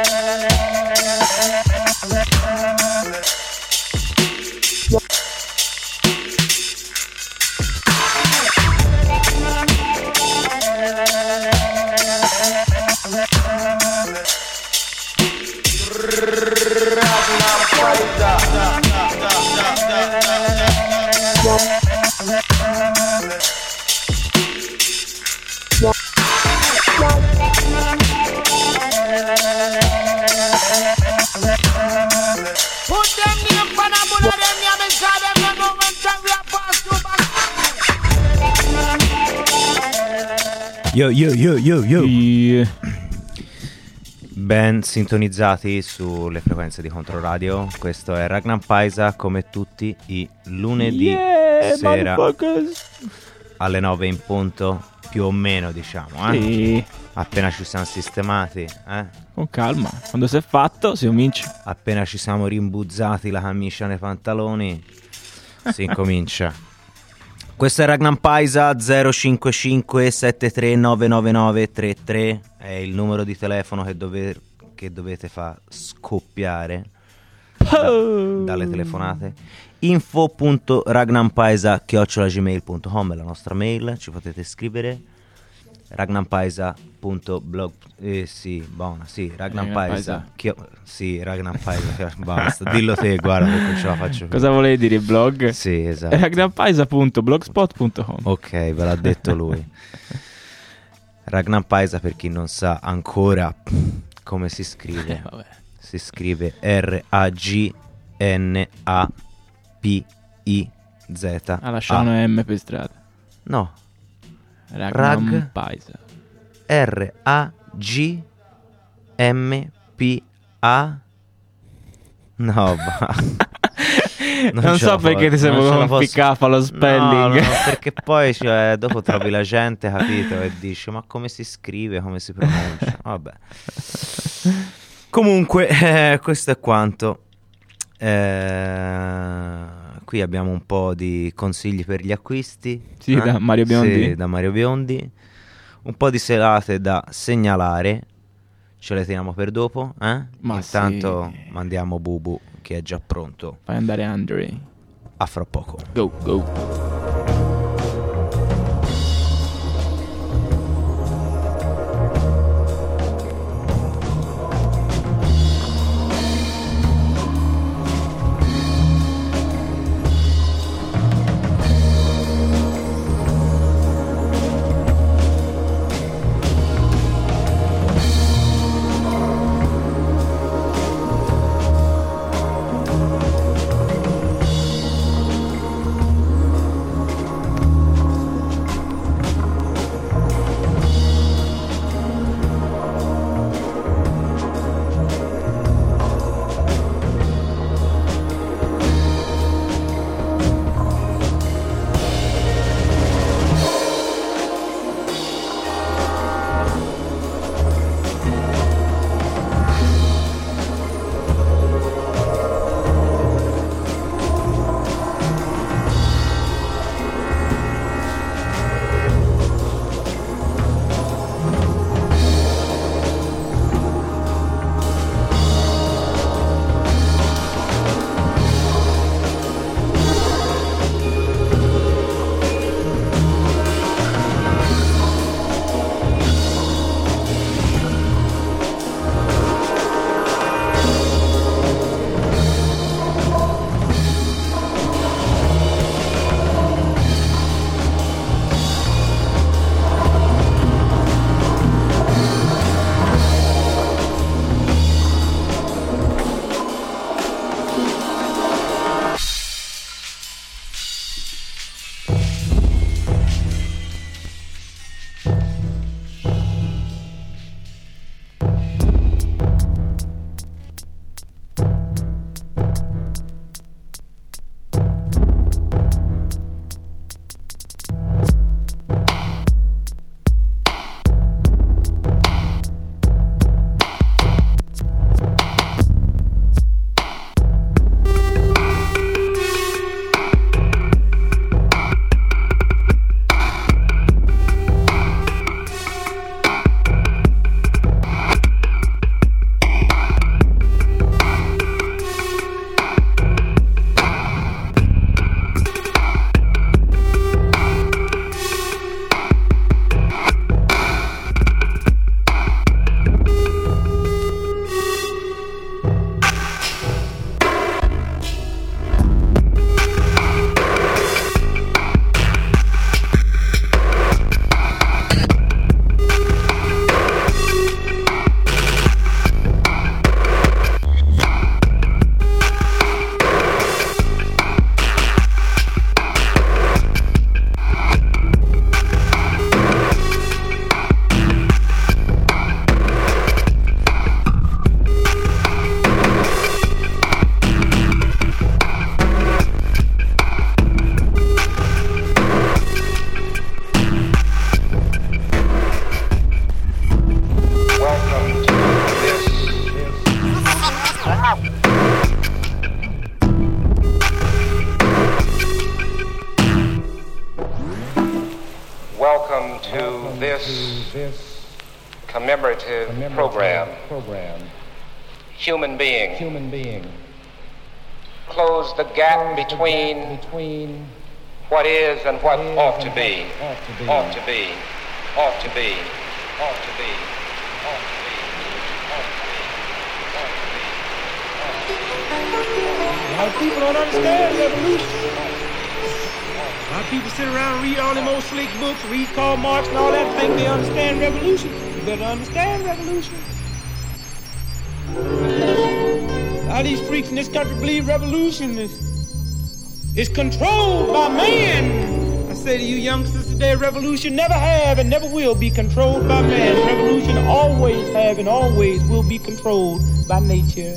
Thank you. Yo, yo, yo, yo, yo. Yeah. Ben sintonizzati sulle frequenze di Controradio. Questo è Ragnar Paisa come tutti i lunedì Yeah, sera alle 9 in punto, più o meno diciamo, eh? Sì, Appena ci siamo sistemati, eh? con calma. Quando si è fatto, si comincia. Appena ci siamo rimbuzzati la camicia nei pantaloni, si incomincia. Questo è Ragnar Paisa 055 7399933 è il numero di telefono che, dove- che dovete far scoppiare da- dalle telefonate. info.ragnampaisa.gmail.com è la nostra mail, ci potete scrivere ragnampaisa.blog eh sì, buona, sì, Ragnampaisa. chio- sì, ragnampaisa basta, dillo te, guarda non ce la faccio più. Cosa volevi dire blog? Sì, esatto. Ragnampaisa.blogspot.com Ok, ve l'ha detto lui. Ragnar Paisa, per chi non sa ancora come si Eh, scrive, vabbè. si scrive R-A-G-N-A-P-I-Z. Ha lasciato una M per strada. No, Ragnampaisa. R-A-G-M-P-A. No, va. Non, ce so perché ti non la voluto posso- a lo spelling. No, no, perché poi cioè, dopo trovi la gente, capito, e dici ma come si scrive, come si pronuncia? Vabbè. Comunque, eh, questo è quanto. Eh, qui abbiamo un po' di consigli per gli acquisti. Sì, eh? da Mario Biondi. Sì, da Mario Biondi. Un po' di serate da segnalare. Ce le teniamo per dopo, eh? Ma Intanto sì. mandiamo Bubu che è già pronto. Fai andare Andre. A fra poco. Go, go. Human Being, human being, close the gap between between what is and what is ought to and be, what ought to be. ought to be, ought to be, ought to be, ought to be, ought to be, ought to be, ought to be. A lot of people don't understand revolution. A lot of people sit around and read all them old slick books, read Karl Marx and all that, think they understand revolution. You better understand revolution. Of these freaks in this country believe revolution is, is controlled by man. I say to you youngsters today, revolution never have and never will be controlled by man. Revolution always have and always will be controlled by nature.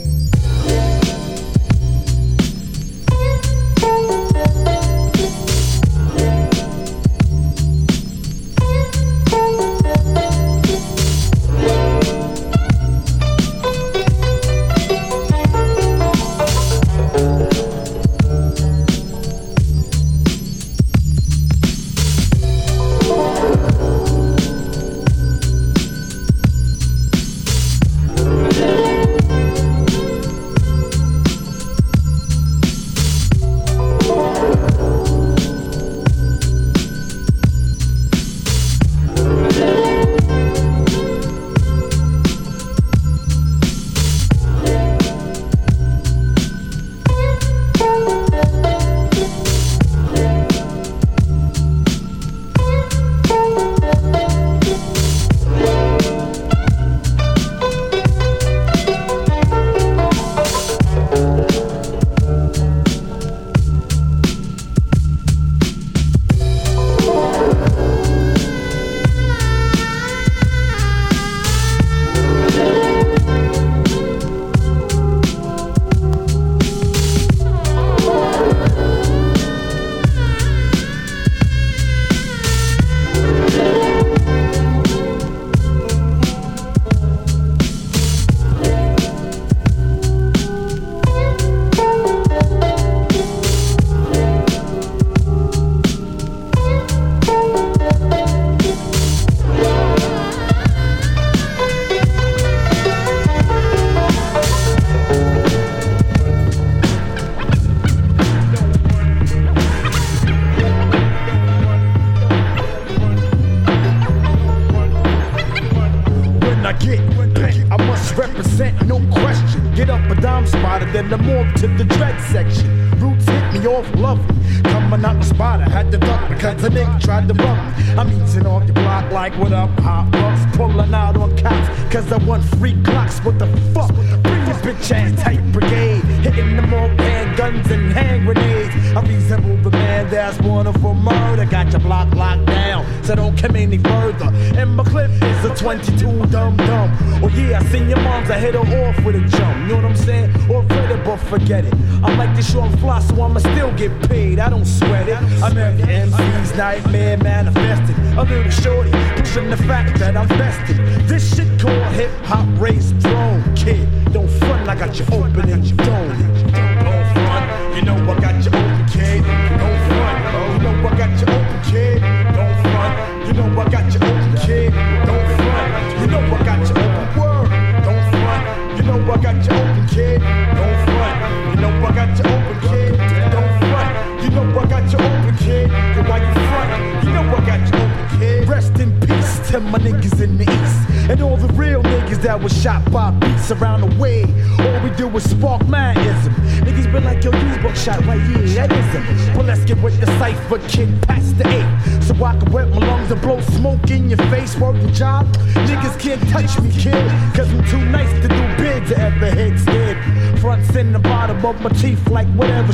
Race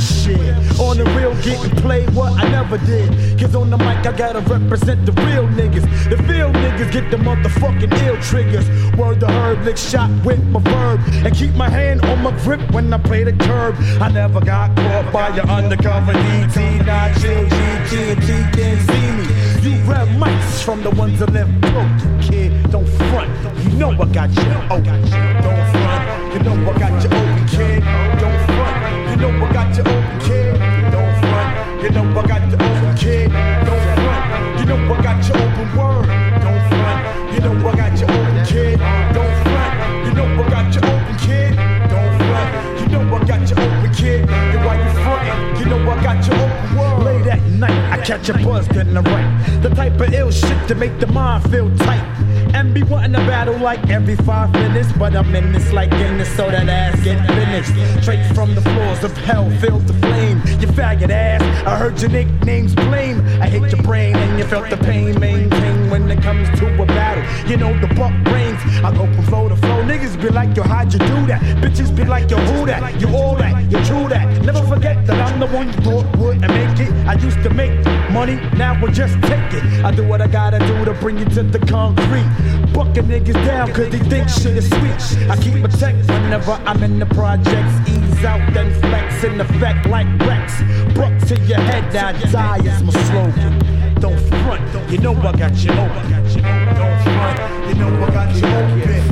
shit. On the real, getting played what I never did. Cause on the mic, I gotta represent the real niggas. The real niggas get the motherfucking ill triggers. Word to herb, lick shot with my verb. And keep my hand on my grip when I play the curb. I never got caught by your undercover DT. Not and can't see me. You grab mics from the ones that live broken, oh, kid. Don't front, you know I got you open. Don't front, you know I got you oh, open, kid. Don't front, you know I got you open, got a buzz, in the right. The type of ill shit to make the mind feel tight. And be wanting to battle like every five minutes. But I'm in this like Guinness, so that ass get finished. Straight from the floors of hell, filled to flame. You faggot ass, I heard your nickname's blame. I hate your brain, and you felt the pain. Maintain when it comes to a battle. You know the buck I go from flow to flow. Niggas be like, yo, how'd you do that? Bitches be like, yo, who that? You all that, you true that. Never forget that I'm the one you thought would and make it. I used to make money, now we'll just take it. I do what I gotta do to bring you to the concrete. Bucking niggas down cause they think shit is sweet. I keep a check whenever I'm in the projects. Ease out, then flex in effect like Rex. Buck to your head, now die is my slogan. Don't front, you know I got you open. Don't front, know I got you open.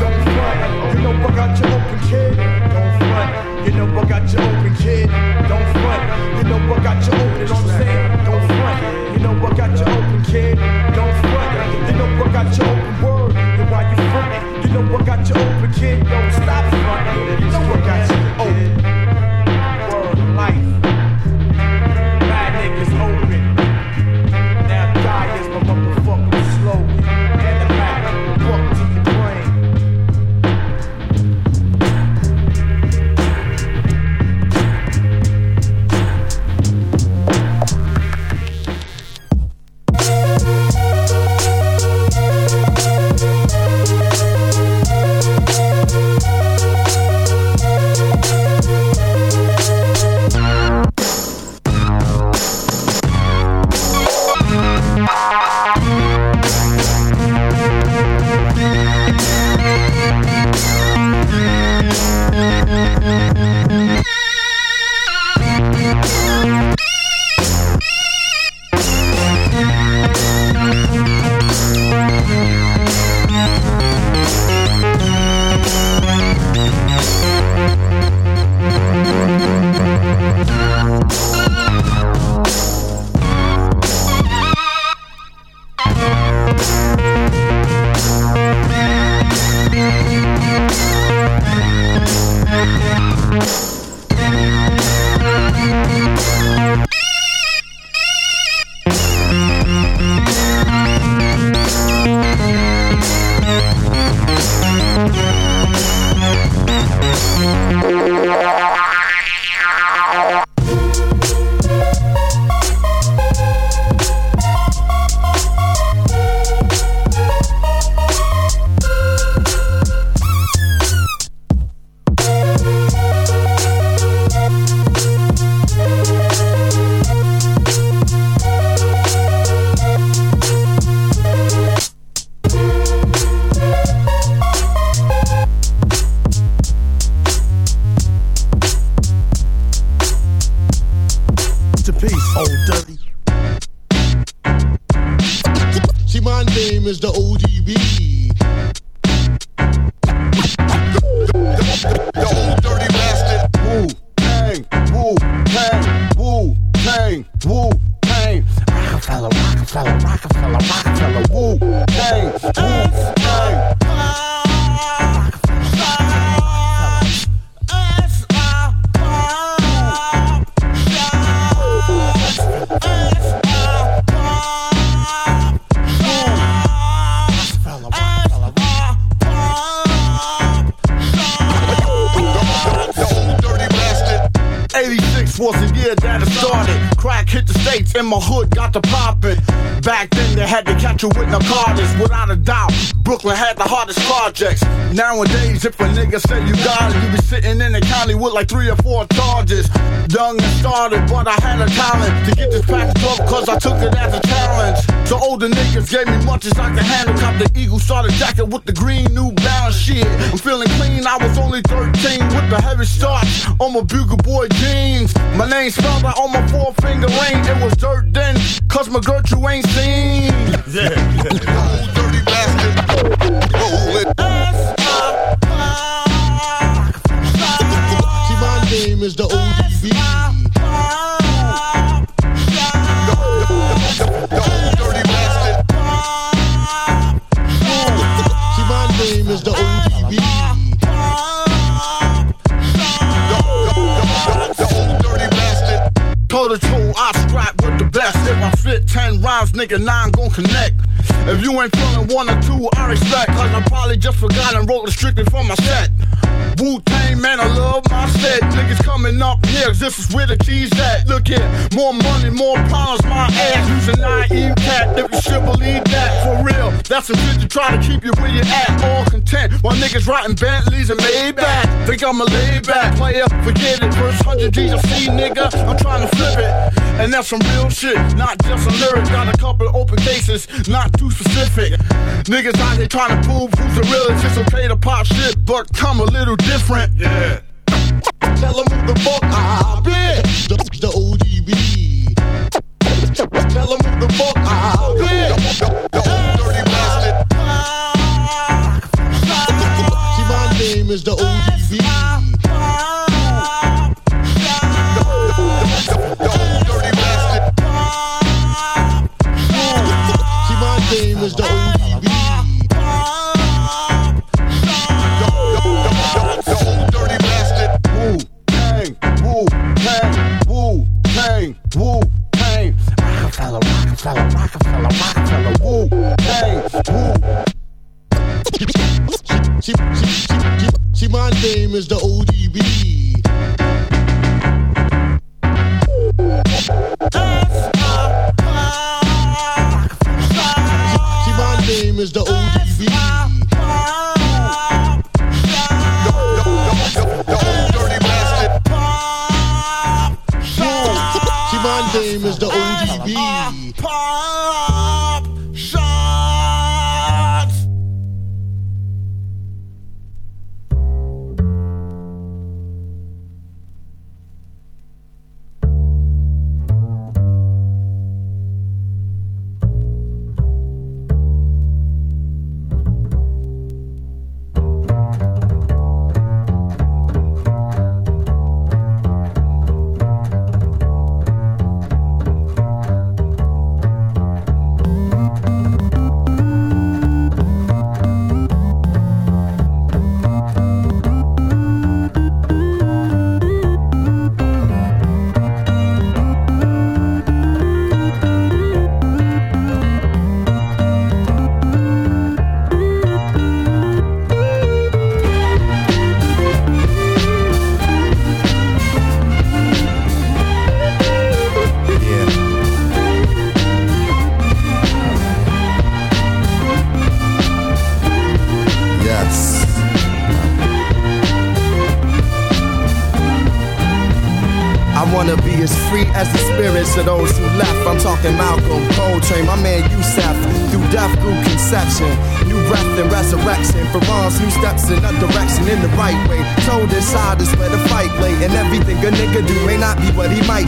Don't front, you know I got you open, kid. Don't front, you know I got you open, kid. Don't front, you know I got you open. I'm saying? Don't front, you know I got you open, kid. Don't front, you know I got you open. Word, and why you frontin'? You know I got you open, kid. Don't Nowadays, if a nigga say you got it, you be sitting in the county with like three or four charges. Young and started, but I had a talent to get this package up cause I took it as a challenge. So older niggas gave me much as I could handle. Cop the Eagle starter jacket with the green New Balance shit. I'm feeling clean, I was only 13 with the heavy starch on my Bugle Boy jeans. My name spelled out on my four finger ring. It was dirt then, cause my Gertrude ain't seen. The 10 rhymes, nigga, nine gon' connect. If you ain't feeling one or two, I respect. Cause I probably just forgot and wrote it strictly for my set. Wu Tang, man, I love my set. Niggas coming up here, this is where the keys at. Look here, more money, more problems, my ass. Using naive cat, if you should believe that. For real, that's some shit to try to keep you where you at. All content, while niggas riding Bentleys and Maybach. Think I'm a laid back player, forget it. First 100 G's I see, nigga, I'm trying to flip it. And that's some real shit, not just a lyric. Got a couple open cases, not too specific. Niggas out here trying to prove who's the realest. It's okay to pop shit, but come a little different. Yeah. Tell them who the fuck I been. The, the ODB. Tell them who the fuck I been. The old dirty bastard. See, my name is the ODB. Rockefeller, Rockefeller, Rockefeller, Wu Tang, Wu. See, see, see, see, see, my name is the ODB. See, my name is the ODB. Name is the ODB.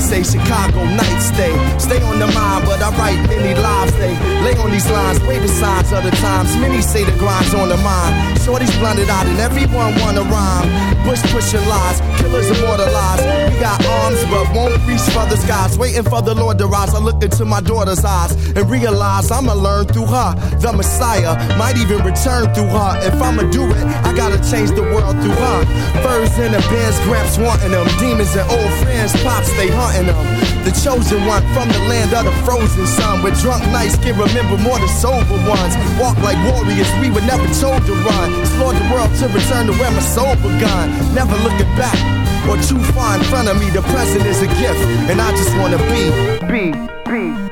Say. Chicago night stay, stay on the mind, but I write many lives. They lay on these lines, the signs of the times. Many say the grind's on the mind. Shorty's blinded out, and everyone wanna rhyme. Bush pushing lies, killers immortalized. We got arms, but won't reach for the skies. Waiting for the Lord to rise. I look into my daughter's eyes and realize I'ma learn through her. The Messiah might even return through her. If I'ma do it, I gotta change the world through her. Furs in the bins, gramps wanting them. Demons and old friends, pops, they hunting them. The chosen one from the land of the frozen sun. With drunk nights can remember more than sober ones. Walk like warriors, we were never told to run. Explore the world to return to where my soul begun. Never looking back or too far in front of me. The present is a gift, and I just wanna be, be, be.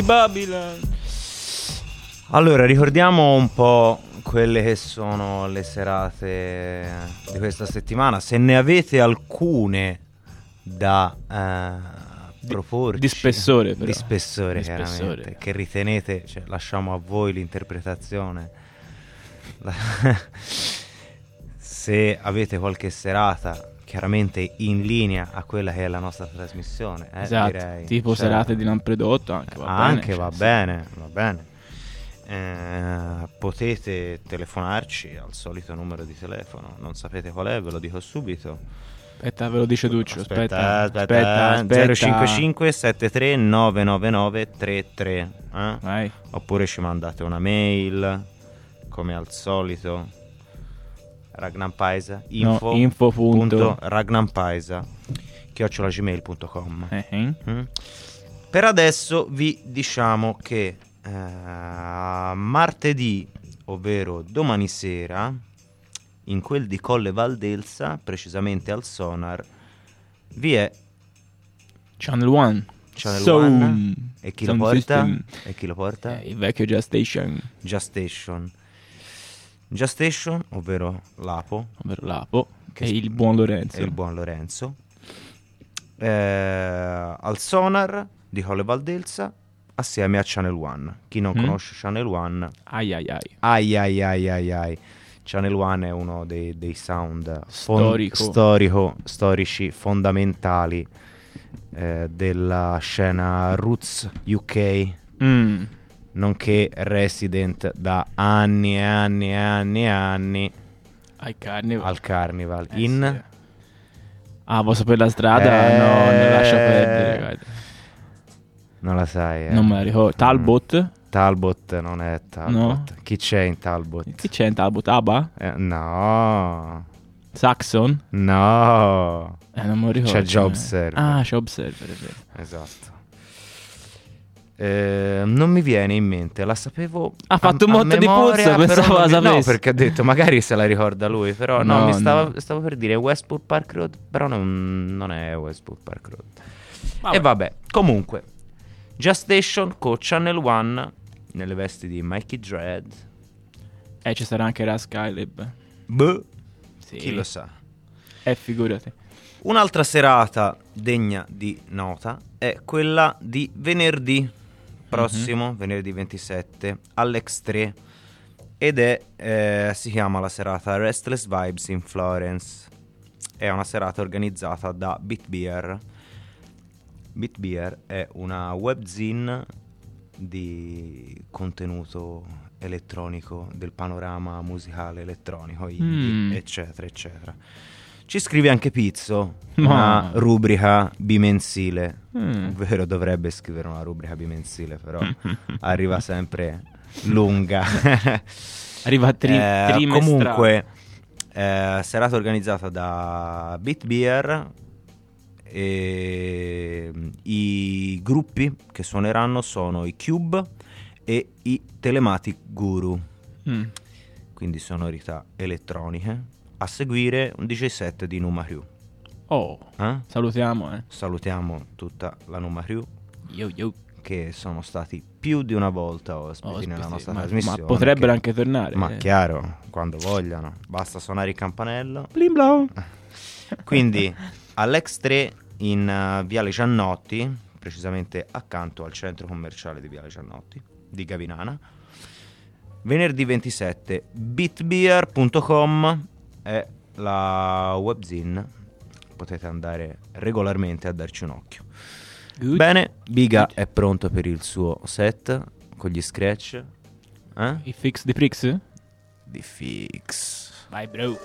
Di Babylon. Allora, ricordiamo un po' quelle che sono le serate di questa settimana. Se ne avete alcune da eh, proporci, di spessore, però. di spessore, Di chiaramente, spessore. che ritenete, cioè, lasciamo a voi l'interpretazione. La- Se avete qualche serata chiaramente in linea a quella che è la nostra trasmissione, eh, esatto, direi. tipo Cioè, serate di Lampredotto anche va bene. anche cioè, va sì. bene, va bene. Eh, potete telefonarci al solito numero di telefono, non sapete qual è, ve lo dico subito. Aspetta, ve lo dice Duccio, aspetta. aspetta, Aspetta, aspetta. 055 73 999 33 eh? Oppure ci mandate una mail come al solito ragnampaisa No, info, info punto- punto ragnampaisa chiocciolagmail.com Eh, eh. Mm. Per adesso vi diciamo che eh, martedì, ovvero domani sera, in quel di Colle Valdelsa, precisamente al Sonar, vi è Channel 1. Channel Sound. One. E chi lo porta? system. E chi lo porta? Eh, il vecchio Just Station, Just Station. Just Station, ovvero Lapo, ovvero Lapo, Che e s- il buon Lorenzo. e il buon Lorenzo. Eh, al Sonar di Colle Valdelsa, assieme a Channel One. Chi non Mm. conosce Channel One, Ai ai ai. ai ai ai ai ai. Channel One è uno dei, dei sound fon- Storico. storico- storici fondamentali eh, della scena Roots UK, Mm. Nonché resident da anni e anni e anni e anni Ai Carnival. al Carnival Eh, in sì. Ah, posso per la strada? Eh. No, ne lascia perdere. guarda. non la sai eh. Non me la ricordo. Talbot? Talbot non è Talbot No. chi c'è in Talbot? Chi c'è in Talbot? Abba? Eh, no Saxon? no Eh, non me lo ricordo. C'è Job. Server. Ah, Job Server. Esatto. Eh, non mi viene in mente, la sapevo. Ha a- fatto un a motto di puzza, pensavo non la mi- No, sapessi. perché ha detto magari se la ricorda lui, però no, No, mi stava, no. stavo per dire Westport Park Road, però non, non è Westport Park Road. Vabbè. E vabbè, comunque, Just Station con Channel One nelle vesti di Mikey Dread. Eh, ci sarà anche Ras Caleb. Boh, Sì. chi lo sa. Eh, figurati. Un'altra serata degna di nota è quella di venerdì prossimo, venerdì 27, all'Ex 3 ed è, eh, si chiama la serata Restless Vibes in Florence. È una serata organizzata da Bitbeer. Bitbeer è una webzine di contenuto elettronico del panorama musicale elettronico, indie, Mm. eccetera, eccetera. Ci scrive anche Pizzo, una rubrica bimensile. Mm. Ovvero dovrebbe scrivere una rubrica bimensile, però arriva sempre lunga. Arriva tri- Eh, comunque, eh, serata organizzata da Bitbeer. E i gruppi che suoneranno sono i Cube e i Telematic Guru, Mm. quindi sonorità elettroniche. A seguire un DJ set di Numa Crew. Oh, Eh? salutiamo, eh. Salutiamo tutta la Numa Crew Yo, yo. che sono stati più di una volta ospiti, Ospiti, nella nostra ma- trasmissione. ma potrebbero che- anche tornare, Ma eh. chiaro, quando vogliano, basta suonare il campanello. Blim blom. Quindi all'Ex 3 in eh, Viale Giannotti, precisamente accanto al centro commerciale di Viale Giannotti di Gavinana. Venerdì 27 bitbeer.com è la webzine. Potete andare regolarmente a darci un occhio. Good. Bene, Biga è pronto per il suo set con gli scratch eh? I fix di Prix? di Fix. Vai, bro.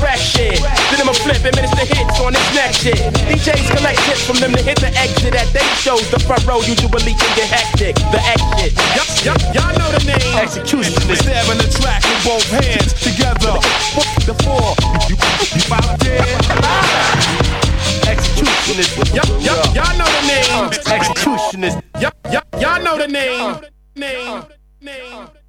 directed. Then I'ma flip and minutes the hits on this next shit. DJs collect tips from them to hit the exit at they shows. The front row usually can get hectic. The exit. Yup, yup, y'all know the name. Execution. Stabbing the track with both hands together. Fuck The four. You, out five, executionist. Yup, yup, y'all know the name. Uh, executionist. Yup, yup, y'all know the name. Name. Name.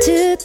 to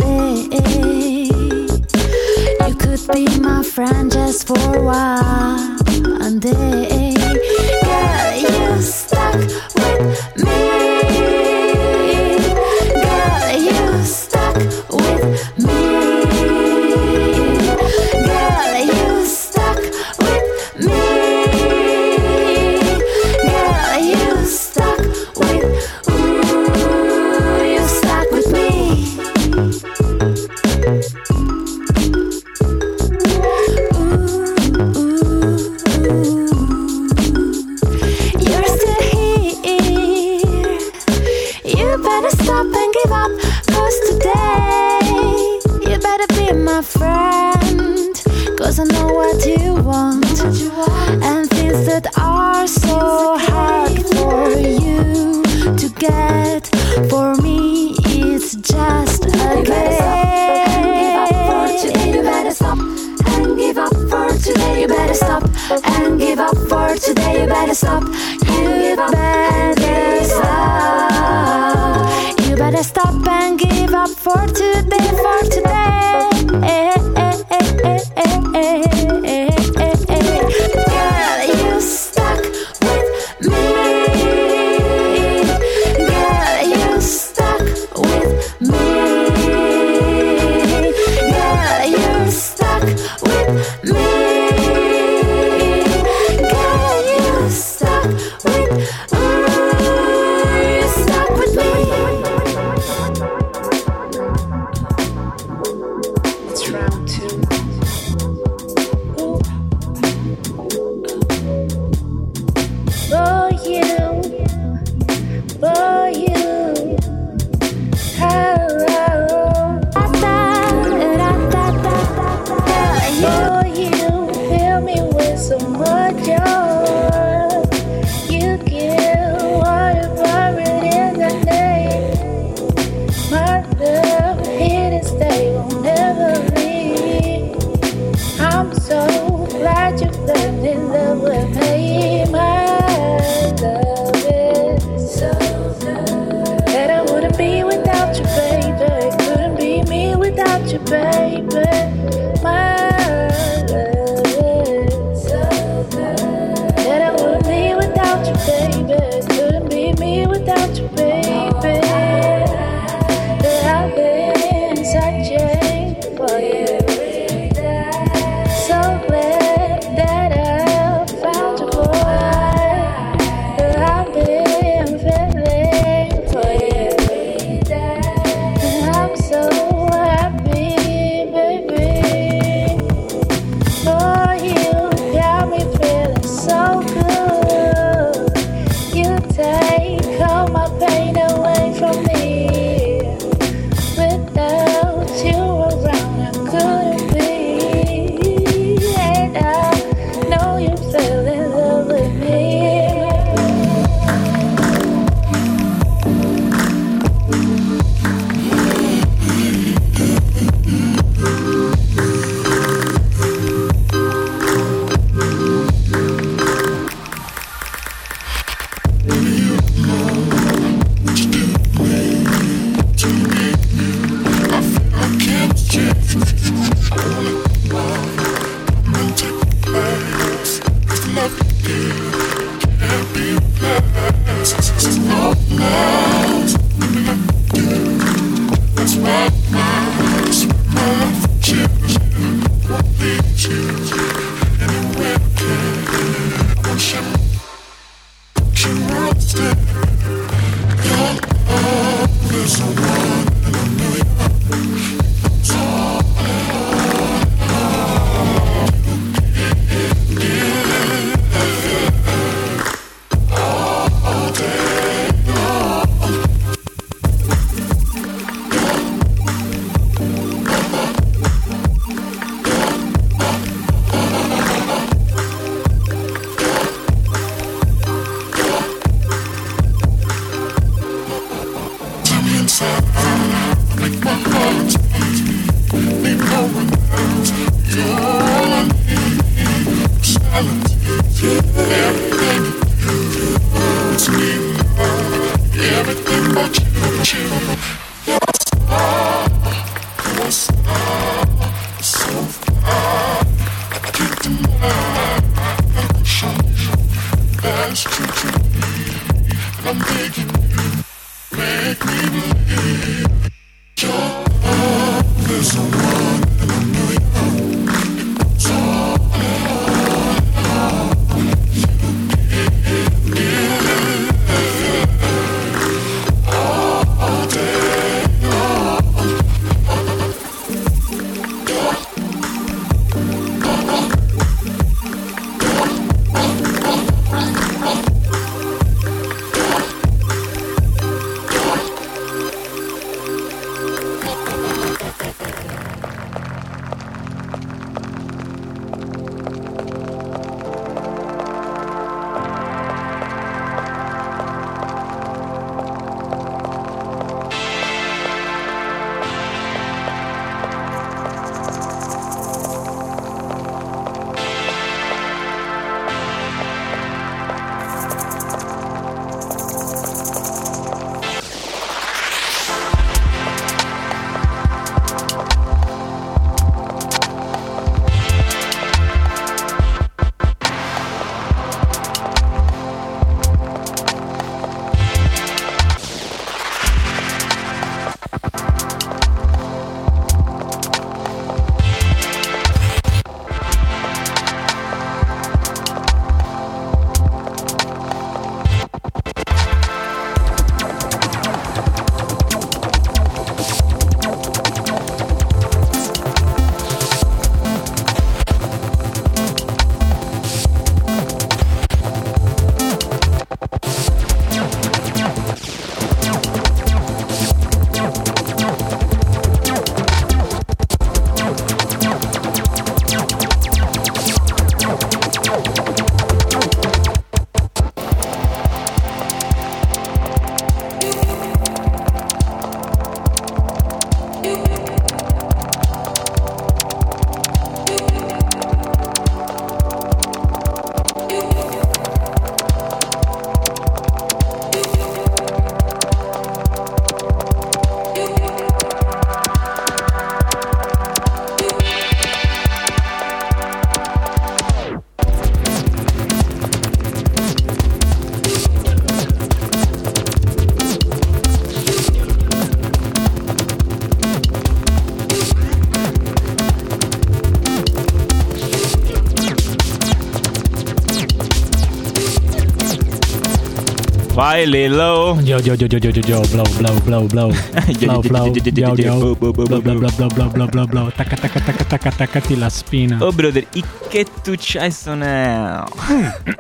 Vai Lillo. Yo yo yo yo yo yo yo Blow blow blow blow. Blow blow. Yo yo Blow blow blow blow blow blow blow. Tacca tacca tacca tacca taccati la spina. Oh brother I che tu c'hai soneo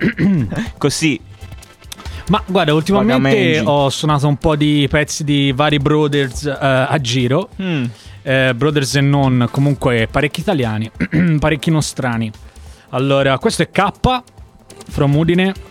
Così. Ma guarda, ultimamente ho suonato un po' di pezzi di vari brothers uh, a giro. Mm. Eh, brothers e non, comunque parecchi italiani, parecchi nostrani. Allora, questo è K from Udine.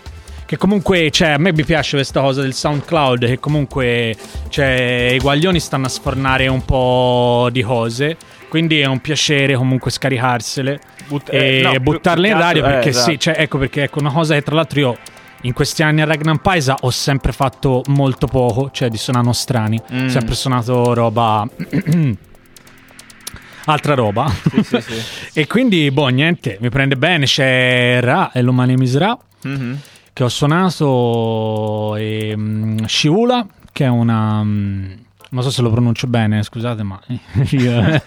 Che comunque, cioè, a me mi piace questa cosa del SoundCloud. Che comunque, cioè, i guaglioni stanno a sfornare un po' di cose. Quindi è un piacere comunque scaricarsele But- e eh, no, buttarle in radio. altro, eh, Perché esatto. sì, cioè, ecco perché ecco una cosa che tra l'altro io in questi anni a Ragnar Paisa ho sempre fatto molto poco, cioè di suonare nostrani. Mm. Sempre suonato roba. Altra roba. Sì, sì, sì. e quindi, boh, niente, mi prende bene. C'è Ra e Lomani Misra Mhm. Che ho suonato e mm, Shiula che è una mm, non so se lo pronuncio bene scusate ma io,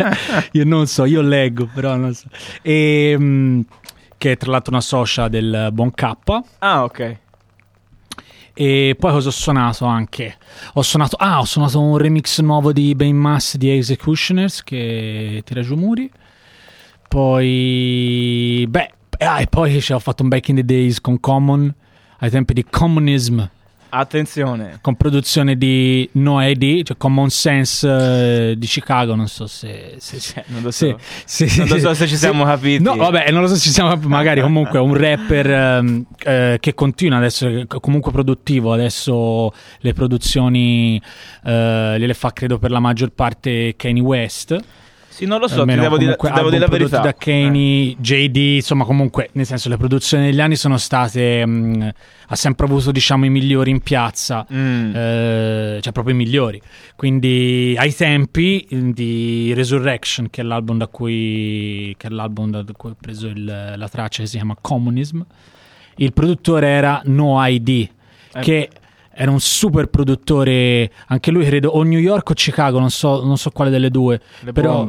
io non so io leggo però non so e mm, che è tra l'altro una socia del Buon K Ah, ok. e poi cosa ho suonato anche? Ho suonato, ah, ho suonato un remix nuovo di Bane Mass di Executioners che tira giù muri. Poi, beh, ah, e poi cioè, ho fatto un Back in the Days con Common ai tempi di Communism. Attenzione. con produzione di No ID, cioè Common Sense eh, di Chicago, non so se... se, se- non lo so. se- Non lo so se ci siamo capiti. No, vabbè, non lo so se ci siamo capiti, magari comunque un rapper ehm, eh, che continua adesso, comunque produttivo, adesso le produzioni eh, gliele fa credo per la maggior parte Kanye West. Sì, non lo so, Almeno devo, dire, devo dire la verità. Eh. da Kanye, JD, insomma comunque nel senso le produzioni degli anni sono state mh, ha sempre avuto diciamo i migliori in piazza Mm. eh, cioè proprio i migliori quindi ai tempi eh, di Resurrection che è l'album da cui che è l'album da cui ho preso il- la traccia che si chiama Communism il produttore era No ID Eh. che era un super produttore anche lui credo o New York o Chicago non so, non so quale delle due. Però,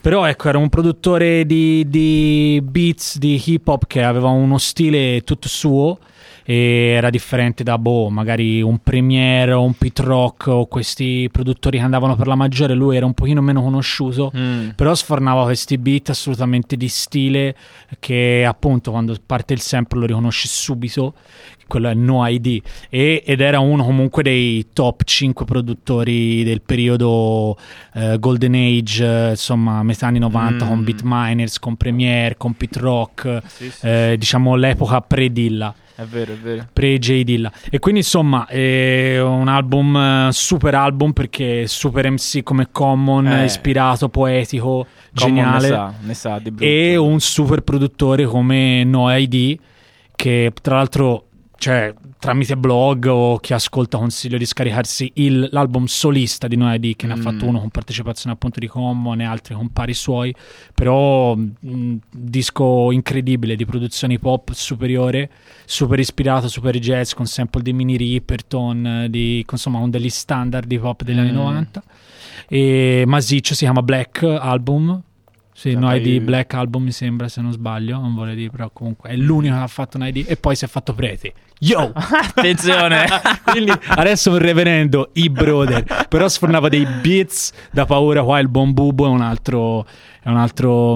però ecco, era un produttore di, di beats, di hip hop che aveva uno stile tutto suo era differente da boh, magari un Premiere o un Pit Rock o questi produttori che andavano per la maggiore, lui era un pochino meno conosciuto, Mm. però sfornava questi beat assolutamente di stile che appunto quando parte il sample lo riconosci subito, quello è No ID e- ed era uno comunque dei top 5 produttori del periodo eh, Golden Age, eh, insomma metà anni 90 Mm. con Beatminers, con Premiere, con Pit Rock, Sì, sì, eh, diciamo l'epoca pre-Dilla È vero, è vero. pre-J Dilla e quindi insomma è un album eh, super album perché super MC come Common Eh. ispirato poetico Common geniale Ne sa, ne sa di brutto. e un super produttore come No ID che tra l'altro cioè tramite blog o chi ascolta consiglio di scaricarsi il- l'album solista di No ID che ne ha Mm. fatto uno con partecipazione appunto di Common e altri con pari suoi però un disco incredibile di produzione pop superiore super ispirato super jazz con sample di Mini Ripperton di, insomma con degli standard di pop degli anni Mm. 90 e Masiccio si chiama Black Album sì, Cioè, no hai- ID Black Album mi sembra se non sbaglio, non vorrei dire però comunque è l'unico che ha fatto un ID e poi si è fatto prete. Yo! Attenzione! Quindi adesso un reverendo, i brother, però sfornava dei beats da paura qua il buon Bubo è un altro è un altro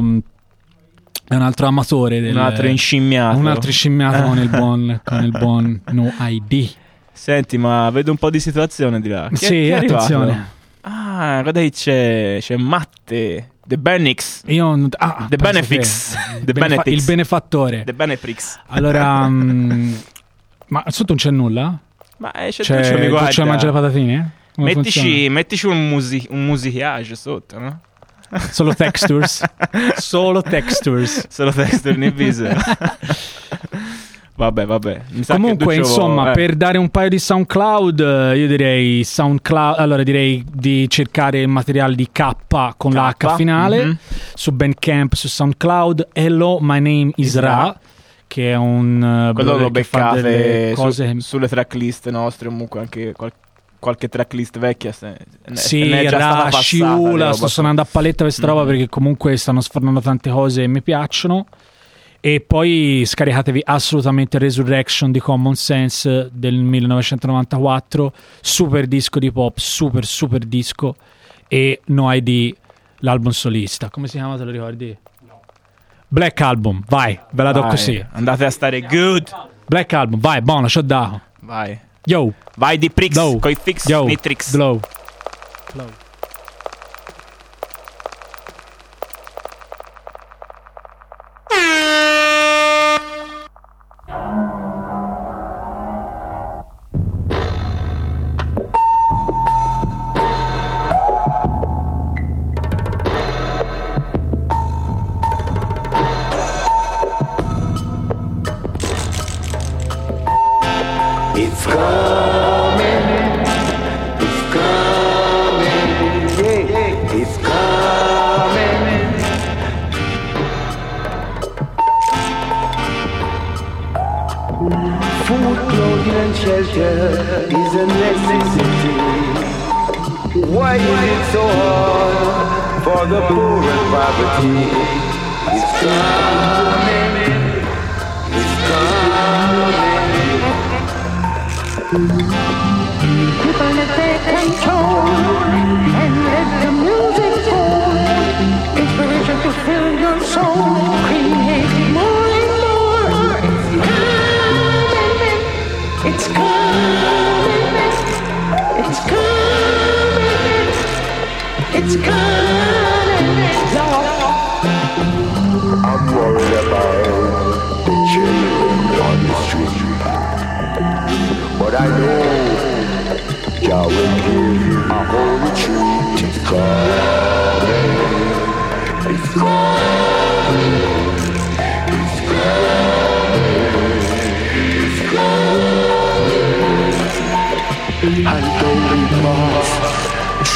è un altro amatore del, Un altro inscimmiato. un altro inscimmiato con il buon con il buon No ID. Senti, ma vedo un po' di situazione di là. Chi Sì, attenzione. Ah, guarda che c'è, c'è Matte, The Benix, Io non- ah, The Benefix, che- The benefa- il benefattore. The Benefix. Allora mm, ma sotto non c'è nulla? Ma eh, c'è, mi tu guarda. ci mangi le patatine? Come Mettici, mettici un, musi- un musicage sotto, no? Solo textures. Solo textures. Solo texture in viso. Vabbè, vabbè. Comunque, insomma, eh. per dare un paio di SoundCloud, eh, io direi SoundCloud. Allora, direi di cercare il materiale di K con la H finale mhm. su Bandcamp, su SoundCloud. Hello, my name is Ra. Che è un uh, Quello lo beccate su- cose sulle tracklist nostre, comunque anche qual- qualche tracklist vecchia. Se, Sì, ne è già stata Ra, passata di Sciula, sto suonando a paletta questa roba Mhm. perché comunque stanno sfornando tante cose e mi piacciono. E poi scaricatevi assolutamente Resurrection di Common Sense del 1994, super disco di pop, super super disco e No ID, l'album solista. Come si chiama, te lo ricordi? Black Album, vai, ve la do Vai, così. Andate a stare good. Black Album, vai, buono, ci ho dato. Vai. Yo, Vai di Prix, Blow. coi fix yo, Nitrix. blow. It's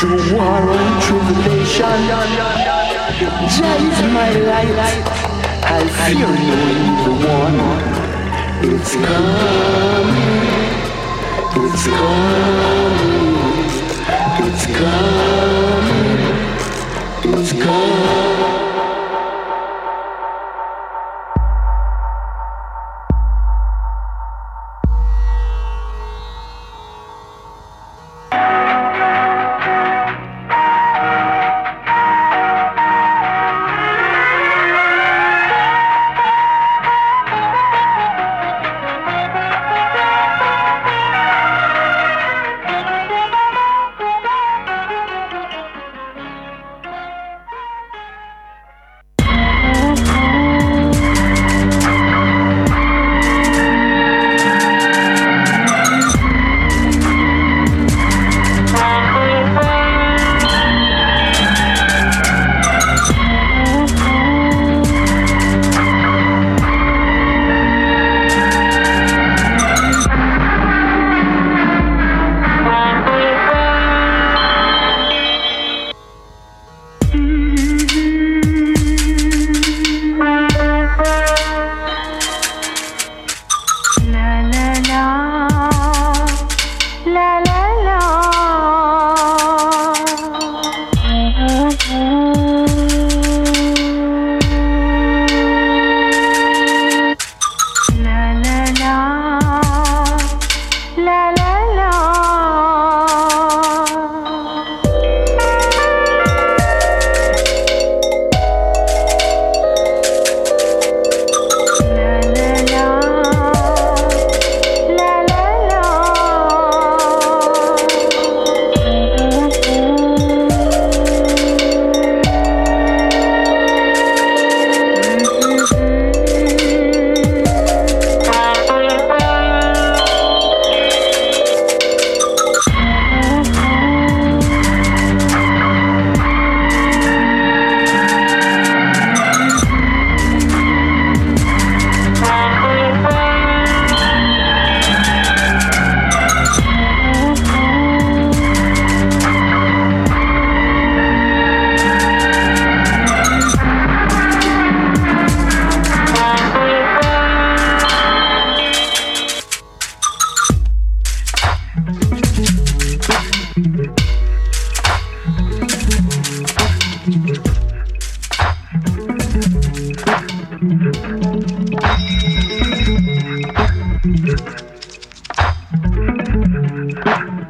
through war and tribulation, Jah my light. I fear no evil one. It's coming. It's coming.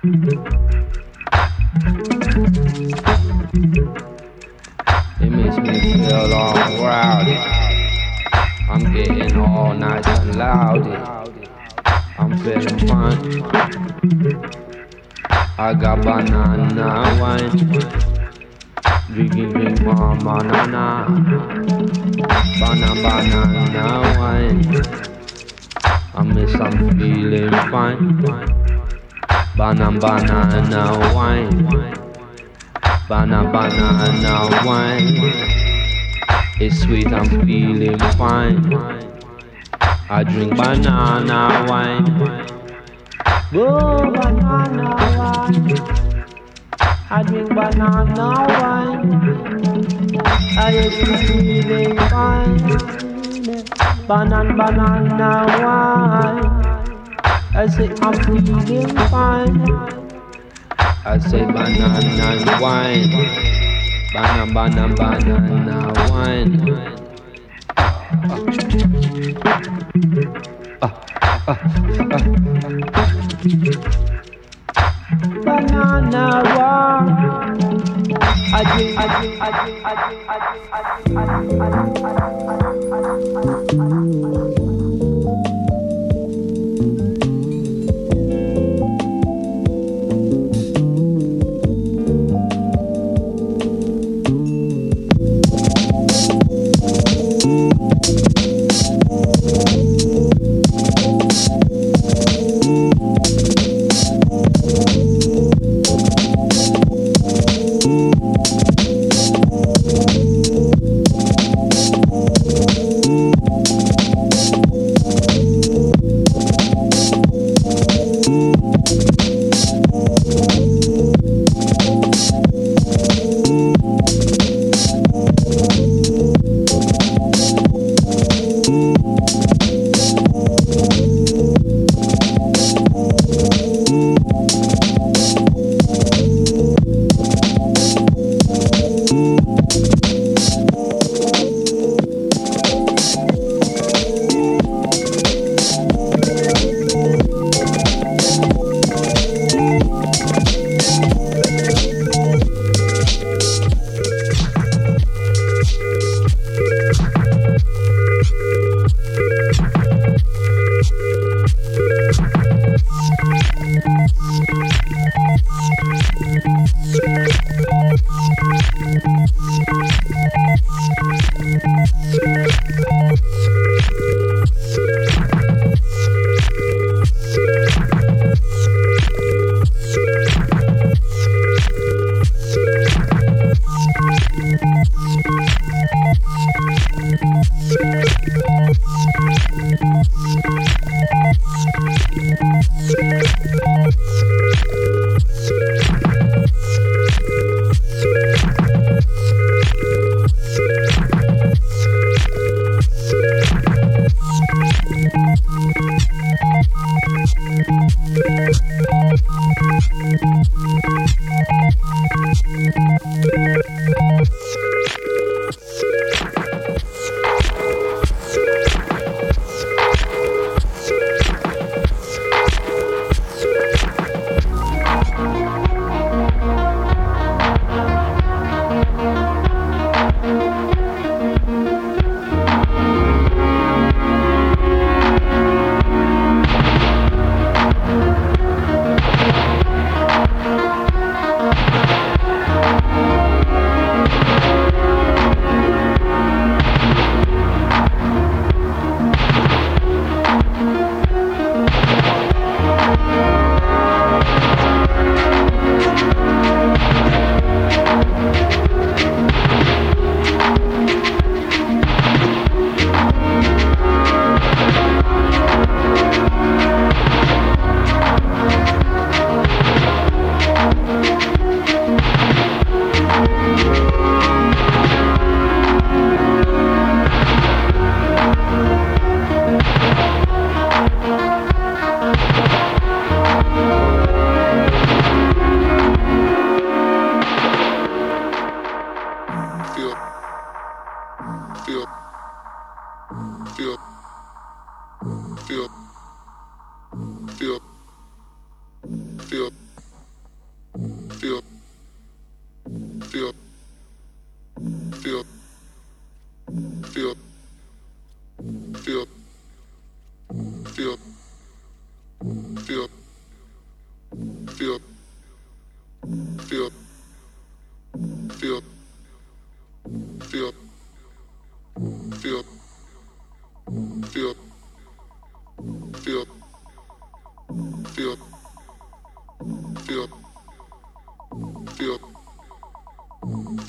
It makes me feel all rowdy. I'm getting all nice and loudy. I'm feeling fine. I got banana wine. Drinking drink more banana. Banana banana wine. I miss I'm feeling fine. Banana banana wine. Banana banana wine. It's sweet, I'm feeling fine. I drink banana wine. Oh, banana wine. I drink banana wine. I just feeling fine. Banana banana wine. I say I'm feeling fine. I say banana wine. Banana, banana, banana wine. Banana wine. I drink, I drink, I drink, I drink, I drink, I drink, I drink, I drink.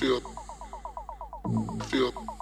Yeah. Yeah.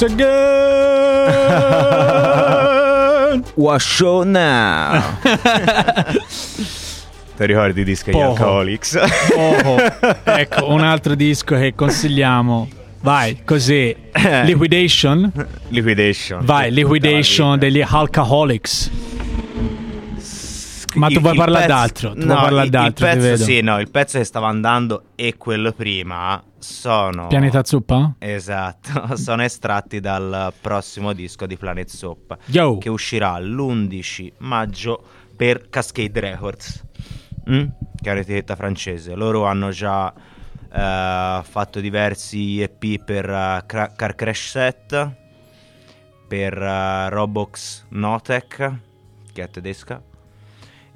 Once again. What show now? Ti ricordi i dischi Poco. Alcoholics? Oh, ecco, un altro disco che consigliamo. Vai, così. Liquidation. Liquidation. Vai, Liquidation degli Alcoholics. Ma tu vuoi parlare pezzo- d'altro? Tu no, vuoi parlare il- d'altro, Il pezzo, vedo. sì, no, il pezzo che stava andando e quello prima sono. Pianeta Zuppa? Esatto, sono estratti dal prossimo disco di Planet Soap Yo. che uscirà l'11 maggio per Cascade Records, mm? che è un'etichetta francese. Loro hanno già eh, fatto diversi EP per eh, Cra- Car Crash Set, per eh, Robox Notec, che è tedesca,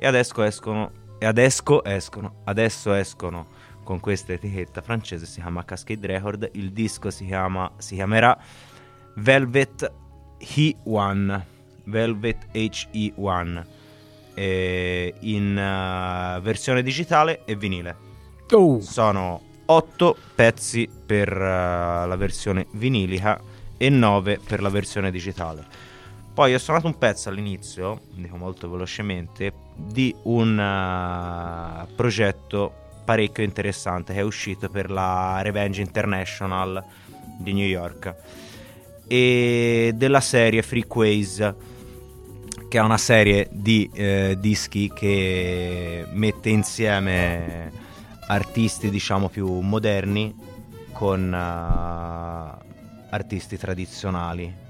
e adesso escono, e adesso escono, adesso escono con questa etichetta francese, si chiama Cascade Record, il disco si, chiama, si chiamerà Velvet He1, Velvet HE1, eh, in eh, versione digitale e vinile. Oh. Sono 8 pezzi per eh, la versione vinilica e 9 per la versione digitale. Poi ho suonato un pezzo all'inizio, dico molto velocemente, di un eh, progetto parecchio interessante che è uscito per la Revenge International di New York e della serie Freakways che è una serie di eh, dischi che mette insieme artisti diciamo più moderni con eh, artisti tradizionali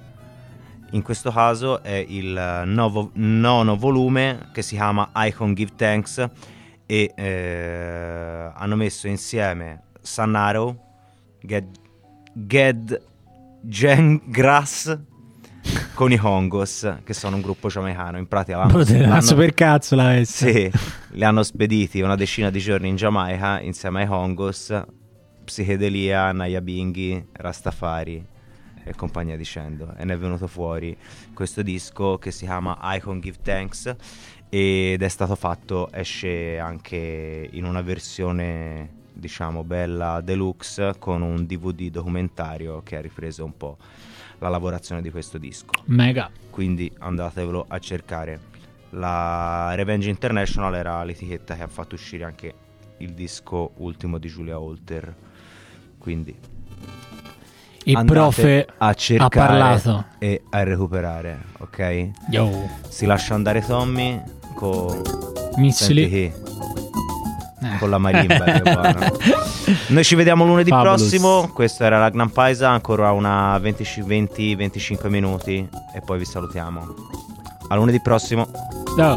in questo caso è il novo- nono volume che si chiama Icon Give Thanks e eh, hanno messo insieme Sannaro, Ged, Ged Grass con i Hongos che sono un gruppo giamaicano. In pratica l'hanno, l'hanno- per cazzo la sì, li hanno spediti una decina di giorni in Giamaica insieme ai Hongos, Psichedelia, Nayabinghi, Rastafari e compagnia dicendo. E ne è venuto fuori questo disco che si chiama Icon Give Thanks ed è stato fatto, esce anche in una versione diciamo bella deluxe con un DVD documentario che ha ripreso un po' la lavorazione di questo disco Mega. quindi andatevelo a cercare. La Revenge International era l'etichetta che ha fatto uscire anche il disco ultimo di Giulia Holter. Quindi Il profe a ha cercare parlato. e a recuperare, ok? Yo. Si lascia andare Tommy con Missili. Chi? Con la marimba. Noi ci vediamo lunedì Fabulous. prossimo. Questo era la Gran Paisa, ancora una 20-25 minuti e poi vi salutiamo. A lunedì prossimo. Ciao.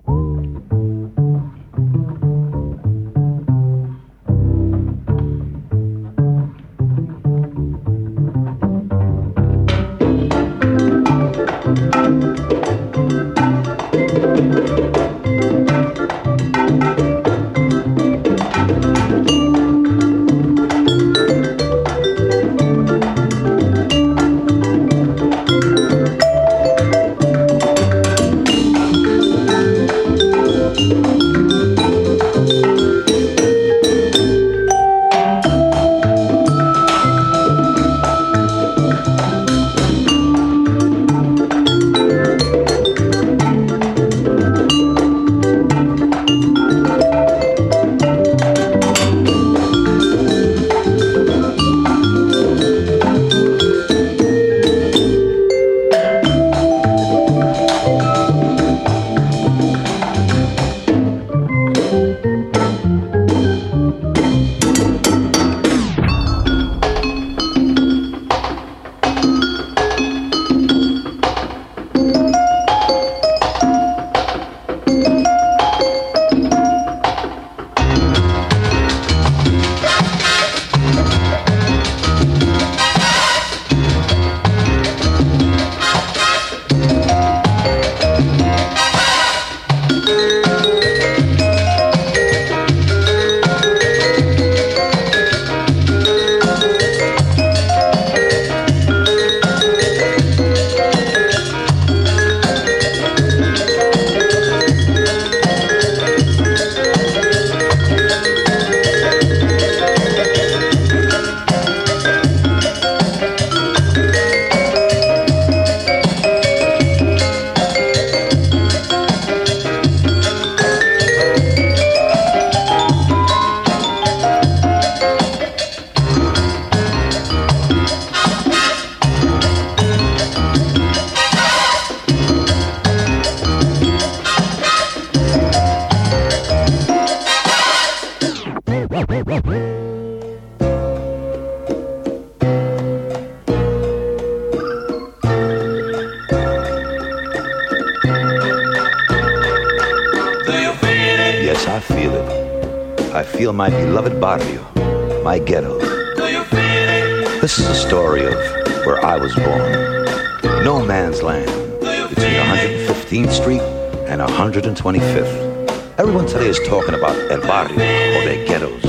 talking about El Barrio or their ghettos,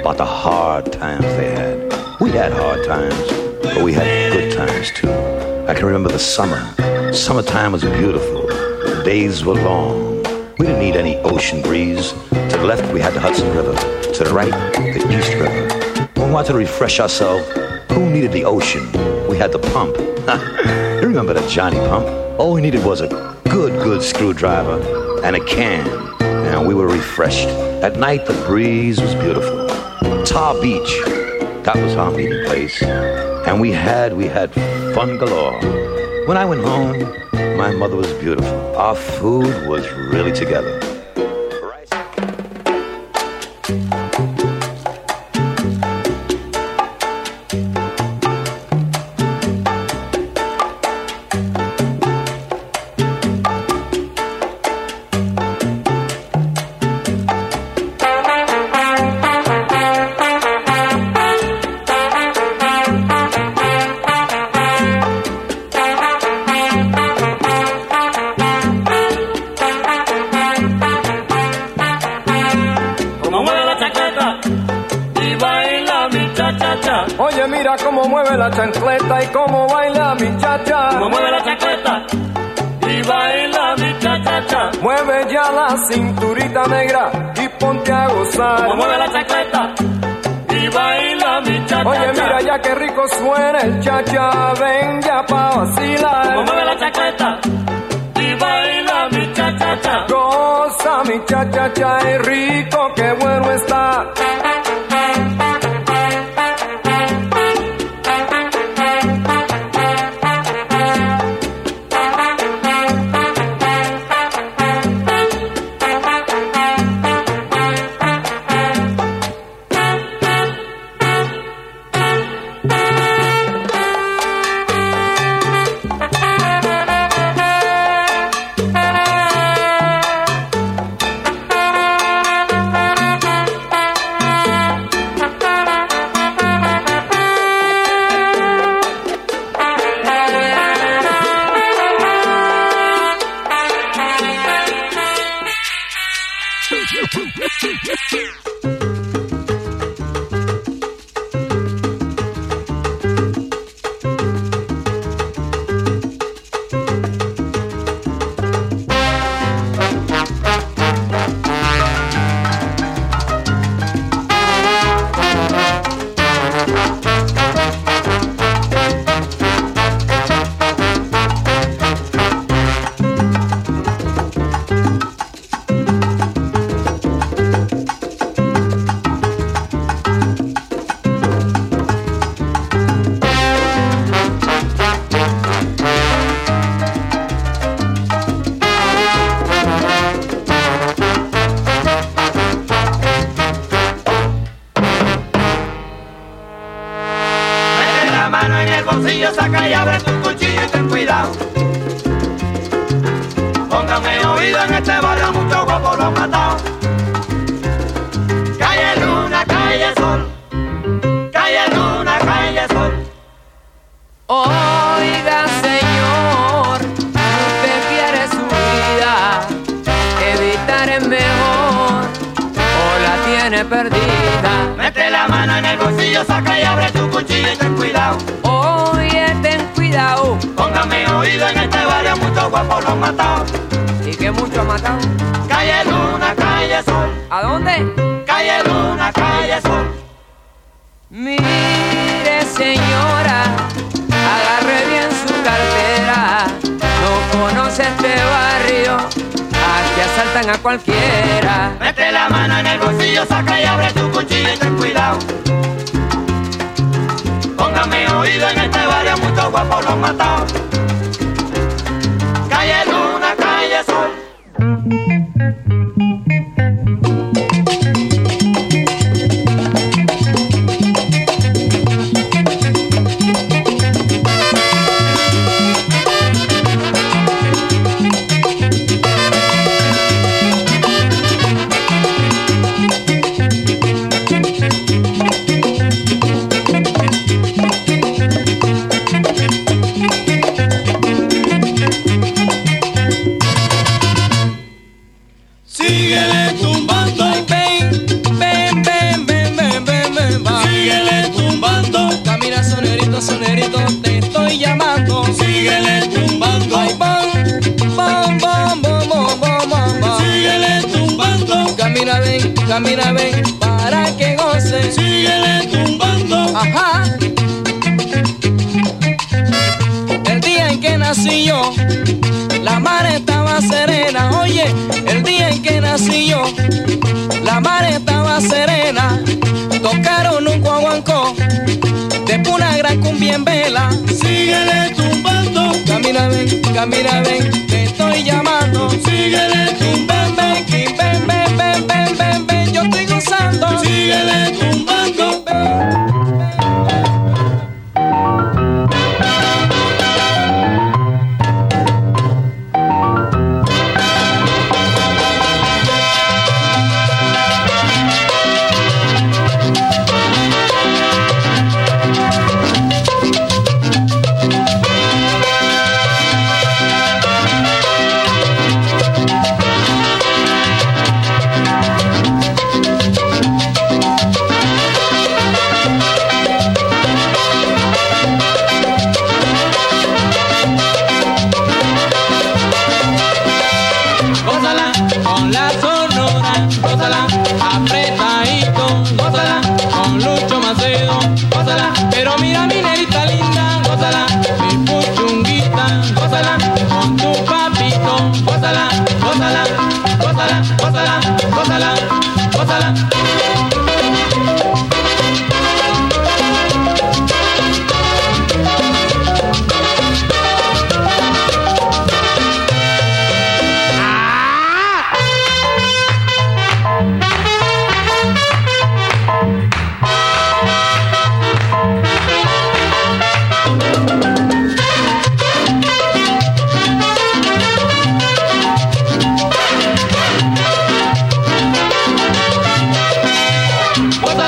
about the hard times they had. We had hard times, but we had good times too. I can remember the summer. Summertime was beautiful. The days were long. We didn't need any ocean breeze. To the left, we had the Hudson River. To the right, the East River. When we wanted to refresh ourselves, who needed the ocean? We had the pump. you remember the Johnny pump? All we needed was a good, good screwdriver and a can, and we were refreshed. At night, the breeze was beautiful. Tar Beach, that was our meeting place. And we had, we had fun galore. When I went home, my mother was beautiful. Our food was really together. mi cha cha cha es rico, qué bueno está.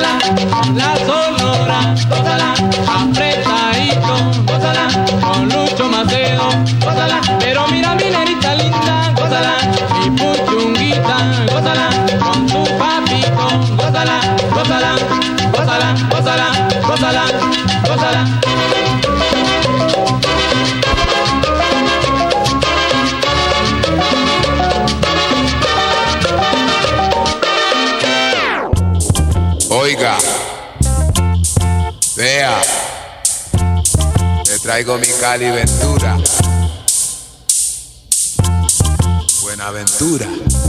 la sonora, gózala, aprieta. traigo mi Cali Ventura. Buenaventura.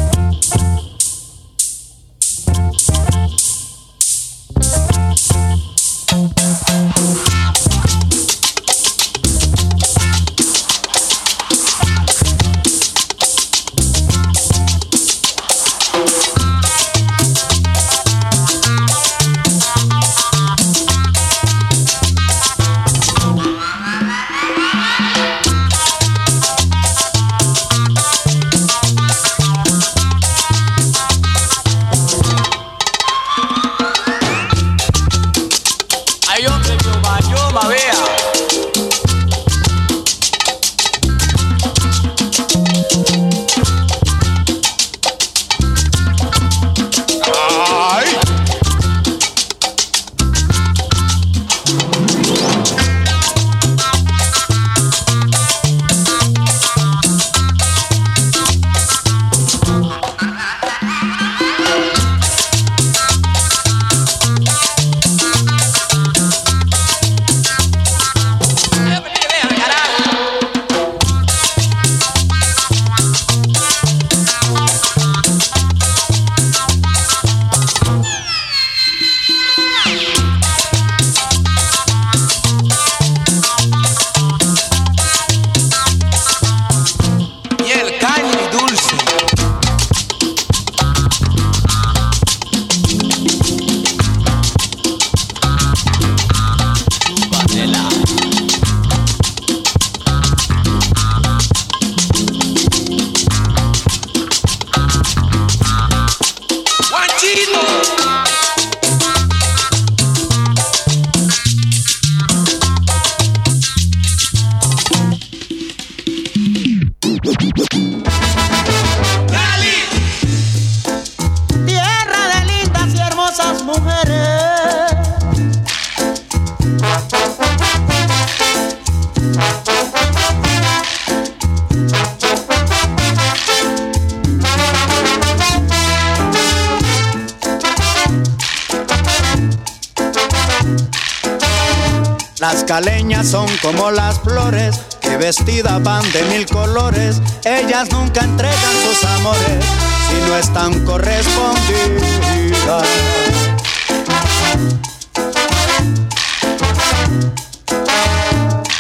Las caleñas son como las flores que vestidas van de mil colores. Ellas nunca entregan sus amores si no están correspondidas.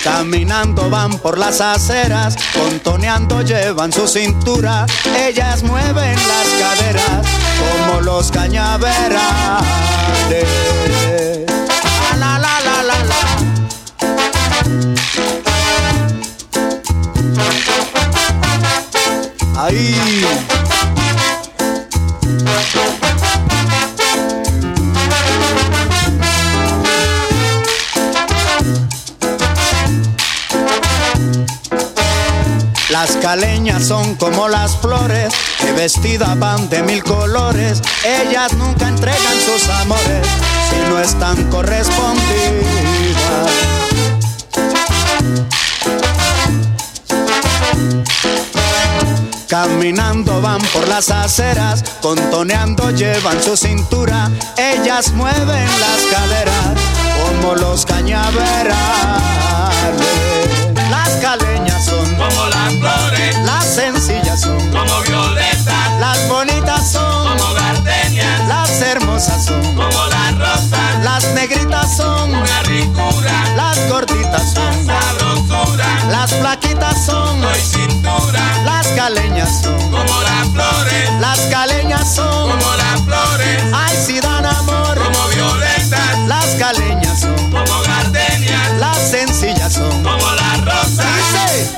Caminando van por las aceras, contoneando llevan su cintura. Ellas mueven las caderas como los cañaverales. Las caleñas son como las flores que vestidas van de mil colores. Ellas nunca entregan sus amores si no están correspondidas. Caminando van por las aceras, contoneando llevan su cintura. Ellas mueven las caderas como los cañaverales. Las caleñas son como las flores, las sencillas son como violetas, las bonitas son como gardenias, las hermosas son como las rosas, las negritas son una ricura, las gorditas son las flaquitas son no hay cintura. Las caleñas son como las flores. Las caleñas son como las flores. Ay, si dan amor como violetas. Las caleñas son como gardenias. Las sencillas son como las rosas. ¡Sí!